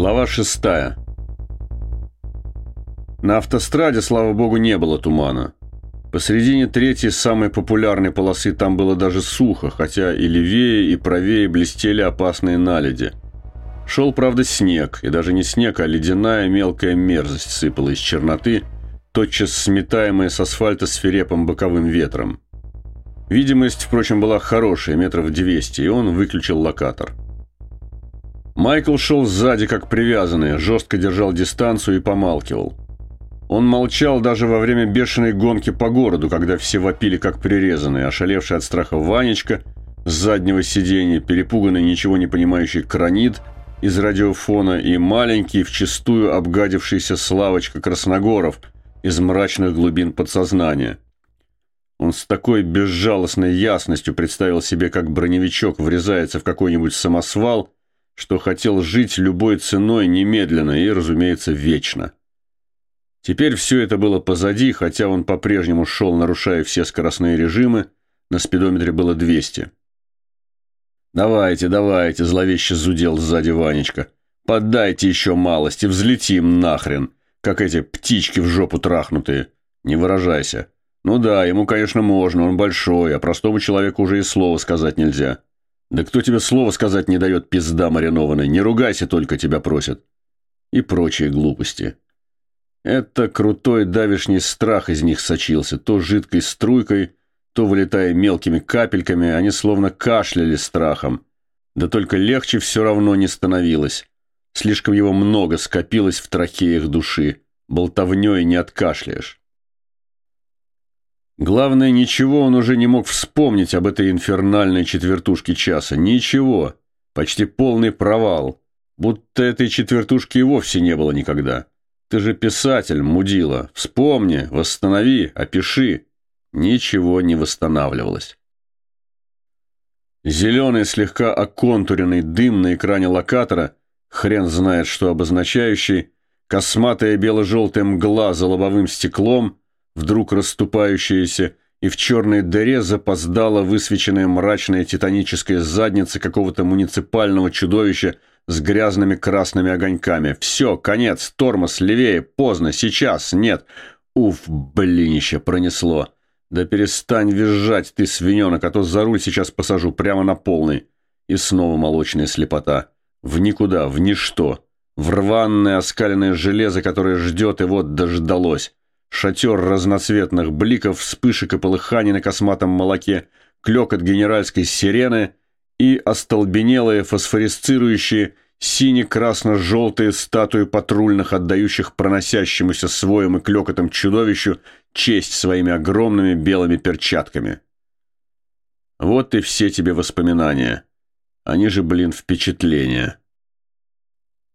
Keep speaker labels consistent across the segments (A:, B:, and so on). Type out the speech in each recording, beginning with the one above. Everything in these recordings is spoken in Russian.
A: Глава шестая. На автостраде, слава богу, не было тумана. Посредине третьей, самой популярной полосы, там было даже сухо, хотя и левее, и правее блестели опасные наледи. Шел, правда, снег, и даже не снег, а ледяная мелкая мерзость сыпала из черноты, тотчас сметаемая с асфальта свирепым боковым ветром. Видимость, впрочем, была хорошая, метров 200, и он выключил локатор. Майкл шел сзади, как привязанный, жестко держал дистанцию и помалкивал. Он молчал даже во время бешеной гонки по городу, когда все вопили, как прирезанные, ошалевший от страха Ванечка с заднего сиденья, перепуганный, ничего не понимающий Кранит из радиофона и маленький, вчистую обгадившийся Славочка Красногоров из мрачных глубин подсознания. Он с такой безжалостной ясностью представил себе, как броневичок врезается в какой-нибудь самосвал – что хотел жить любой ценой немедленно и, разумеется, вечно. Теперь все это было позади, хотя он по-прежнему шел, нарушая все скоростные режимы, на спидометре было 200. «Давайте, давайте», – зловеще зудел сзади Ванечка. «Поддайте еще малость и взлетим нахрен, как эти птички в жопу трахнутые. Не выражайся. Ну да, ему, конечно, можно, он большой, а простому человеку уже и слова сказать нельзя». «Да кто тебе слова сказать не дает, пизда маринованная? Не ругайся только, тебя просят». И прочие глупости. Это крутой давишний страх из них сочился, то жидкой струйкой, то вылетая мелкими капельками, они словно кашляли страхом. Да только легче все равно не становилось. Слишком его много скопилось в трахеях души. Болтовней не откашляешь. Главное, ничего он уже не мог вспомнить об этой инфернальной четвертушке часа. Ничего. Почти полный провал. Будто этой четвертушки и вовсе не было никогда. Ты же писатель, мудила. Вспомни, восстанови, опиши. Ничего не восстанавливалось. Зеленый, слегка оконтуренный дым на экране локатора, хрен знает что обозначающий, косматая бело-желтая мгла за лобовым стеклом — вдруг расступающаяся, и в черной дыре запоздала высвеченная мрачная титаническая задница какого-то муниципального чудовища с грязными красными огоньками. Все, конец, тормоз, левее, поздно, сейчас, нет. Уф, блинище, пронесло. Да перестань визжать, ты свиненок, а то за руль сейчас посажу прямо на полный. И снова молочная слепота. В никуда, в ничто. В рваное оскаленное железо, которое ждет, и вот дождалось шатер разноцветных бликов, вспышек и полыханий на косматом молоке, клёкот генеральской сирены и остолбенелые фосфорисцирующие сине-красно-желтые статуи патрульных, отдающих проносящемуся своим и клёкотом чудовищу честь своими огромными белыми перчатками. Вот и все тебе воспоминания. Они же, блин, впечатления.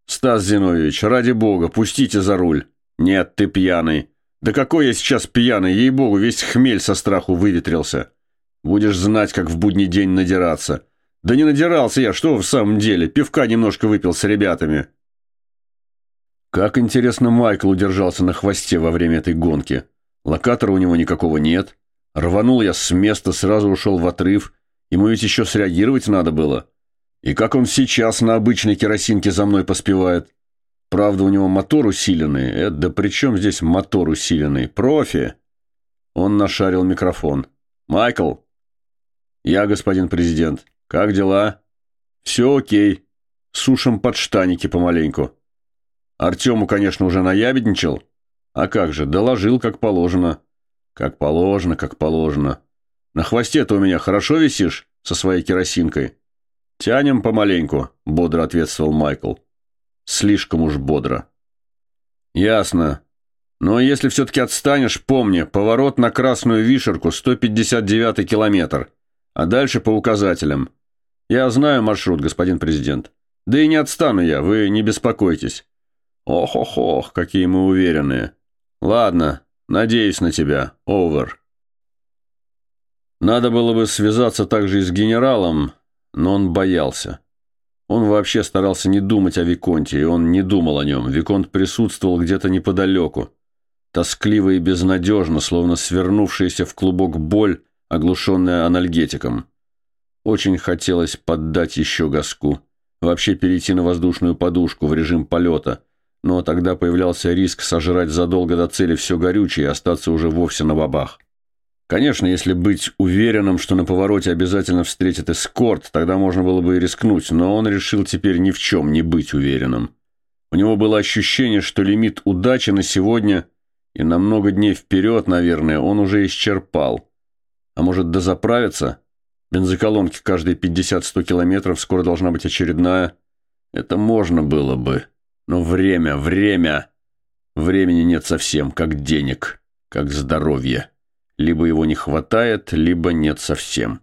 A: Стас Зиновьевич, ради бога, пустите за руль. Нет, ты пьяный. Да какой я сейчас пьяный, ей-богу, весь хмель со страху выветрился. Будешь знать, как в будний день надираться. Да не надирался я, что в самом деле, пивка немножко выпил с ребятами. Как интересно Майкл удержался на хвосте во время этой гонки. Локатора у него никакого нет. Рванул я с места, сразу ушел в отрыв. Ему ведь еще среагировать надо было. И как он сейчас на обычной керосинке за мной поспевает. Правда, у него мотор усиленный. Это да при чем здесь мотор усиленный? Профи!» Он нашарил микрофон. «Майкл!» «Я, господин президент. Как дела?» «Все окей. Сушим подштаники помаленьку». Артему, конечно, уже наябедничал. А как же, доложил, как положено. Как положено, как положено. На хвосте-то у меня хорошо висишь со своей керосинкой? Тянем помаленьку, бодро ответствовал Майкл. Слишком уж бодро. Ясно. Но если все-таки отстанешь, помни, поворот на Красную Вишерку, 159-й километр. А дальше по указателям. Я знаю маршрут, господин президент. Да и не отстану я, вы не беспокойтесь. Ох-ох-ох, какие мы уверенные. Ладно, надеюсь на тебя. Овер. Надо было бы связаться также и с генералом, но он боялся. Он вообще старался не думать о Виконте, и он не думал о нем. Виконт присутствовал где-то неподалеку. Тоскливо и безнадежно, словно свернувшаяся в клубок боль, оглушенная анальгетиком. Очень хотелось поддать еще газку. вообще перейти на воздушную подушку в режим полета, но тогда появлялся риск сожрать задолго до цели все горючее и остаться уже вовсе на бабах. Конечно, если быть уверенным, что на повороте обязательно встретит эскорт, тогда можно было бы и рискнуть, но он решил теперь ни в чем не быть уверенным. У него было ощущение, что лимит удачи на сегодня и на много дней вперед, наверное, он уже исчерпал. А может, дозаправиться? Бензоколонки каждые 50-100 километров скоро должна быть очередная. Это можно было бы. Но время, время... Времени нет совсем, как денег, как здоровье. Либо его не хватает, либо нет совсем.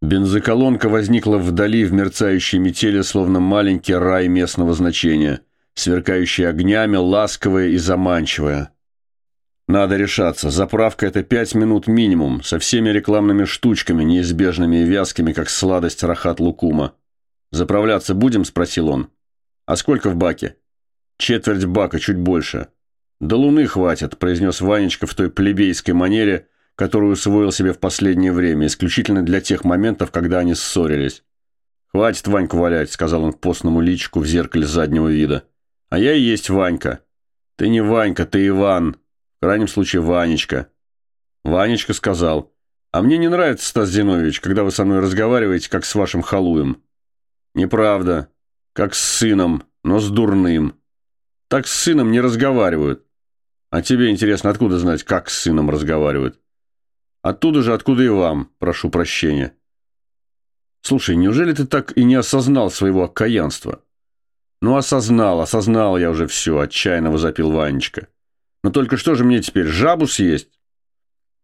A: Бензоколонка возникла вдали в мерцающей метели, словно маленький рай местного значения, сверкающий огнями, ласковая и заманчивая. Надо решаться. Заправка – это пять минут минимум, со всеми рекламными штучками, неизбежными и вязкими, как сладость рахат лукума. «Заправляться будем?» – спросил он. «А сколько в баке?» «Четверть бака, чуть больше». «До луны хватит», – произнес Ванечка в той плебейской манере, которую усвоил себе в последнее время, исключительно для тех моментов, когда они ссорились. «Хватит Ваньку валять», – сказал он постному личику в зеркале заднего вида. «А я и есть Ванька». «Ты не Ванька, ты Иван. В крайнем случае Ванечка». Ванечка сказал, «А мне не нравится, Стас Зинович, когда вы со мной разговариваете, как с вашим халуем». «Неправда. Как с сыном, но с дурным. Так с сыном не разговаривают. А тебе интересно, откуда знать, как с сыном разговаривают? Оттуда же, откуда и вам, прошу прощения. Слушай, неужели ты так и не осознал своего окаянства? Ну, осознал, осознал я уже все, отчаянно возопил Ванечка. Но только что же мне теперь, жабу съесть?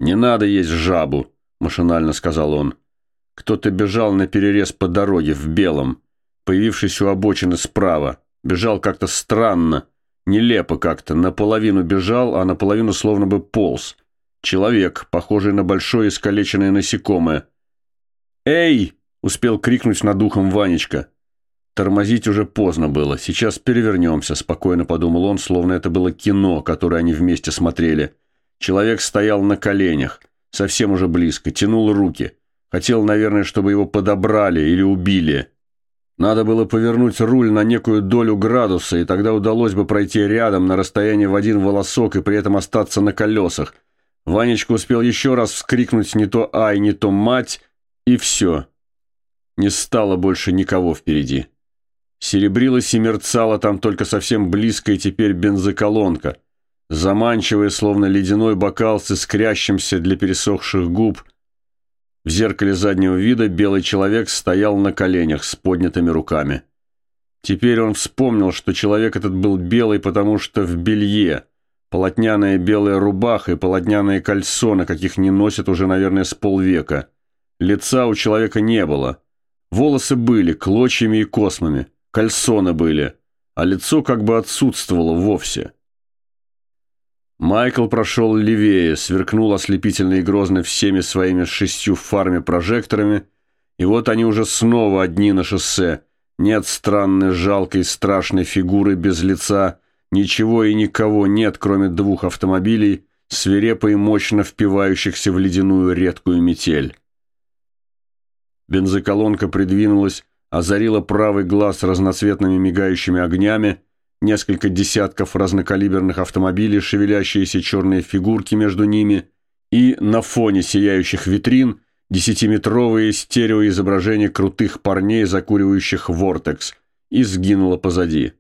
A: Не надо есть жабу, машинально сказал он. Кто-то бежал на перерез по дороге в белом, появившись у обочины справа. Бежал как-то странно, Нелепо как-то. Наполовину бежал, а наполовину словно бы полз. Человек, похожий на большое искалеченное насекомое. «Эй!» – успел крикнуть над ухом Ванечка. Тормозить уже поздно было. Сейчас перевернемся, спокойно подумал он, словно это было кино, которое они вместе смотрели. Человек стоял на коленях, совсем уже близко, тянул руки. Хотел, наверное, чтобы его подобрали или убили. Надо было повернуть руль на некую долю градуса, и тогда удалось бы пройти рядом на расстоянии в один волосок и при этом остаться на колесах. Ванечка успел еще раз вскрикнуть не то «Ай», не то «Мать», и все. Не стало больше никого впереди. Серебрилась и мерцала там только совсем близко и теперь бензоколонка. Заманчивая, словно ледяной бокал с искрящимся для пересохших губ – в зеркале заднего вида белый человек стоял на коленях с поднятыми руками. Теперь он вспомнил, что человек этот был белый, потому что в белье. Полотняная белая рубаха и полотняные кальсоны, каких не носят уже, наверное, с полвека. Лица у человека не было. Волосы были, клочьями и космами. Кальсоны были. А лицо как бы отсутствовало вовсе. Майкл прошел левее, сверкнул ослепительно и грозно всеми своими шестью фарми прожекторами, и вот они уже снова одни на шоссе. Нет странной, жалкой, страшной фигуры без лица, ничего и никого нет, кроме двух автомобилей, свирепо и мощно впивающихся в ледяную редкую метель. Бензоколонка придвинулась, озарила правый глаз разноцветными мигающими огнями, несколько десятков разнокалиберных автомобилей, шевелящиеся черные фигурки между ними, и на фоне сияющих витрин десятиметровые стереоизображения крутых парней, закуривающих «Вортекс», и сгинуло позади.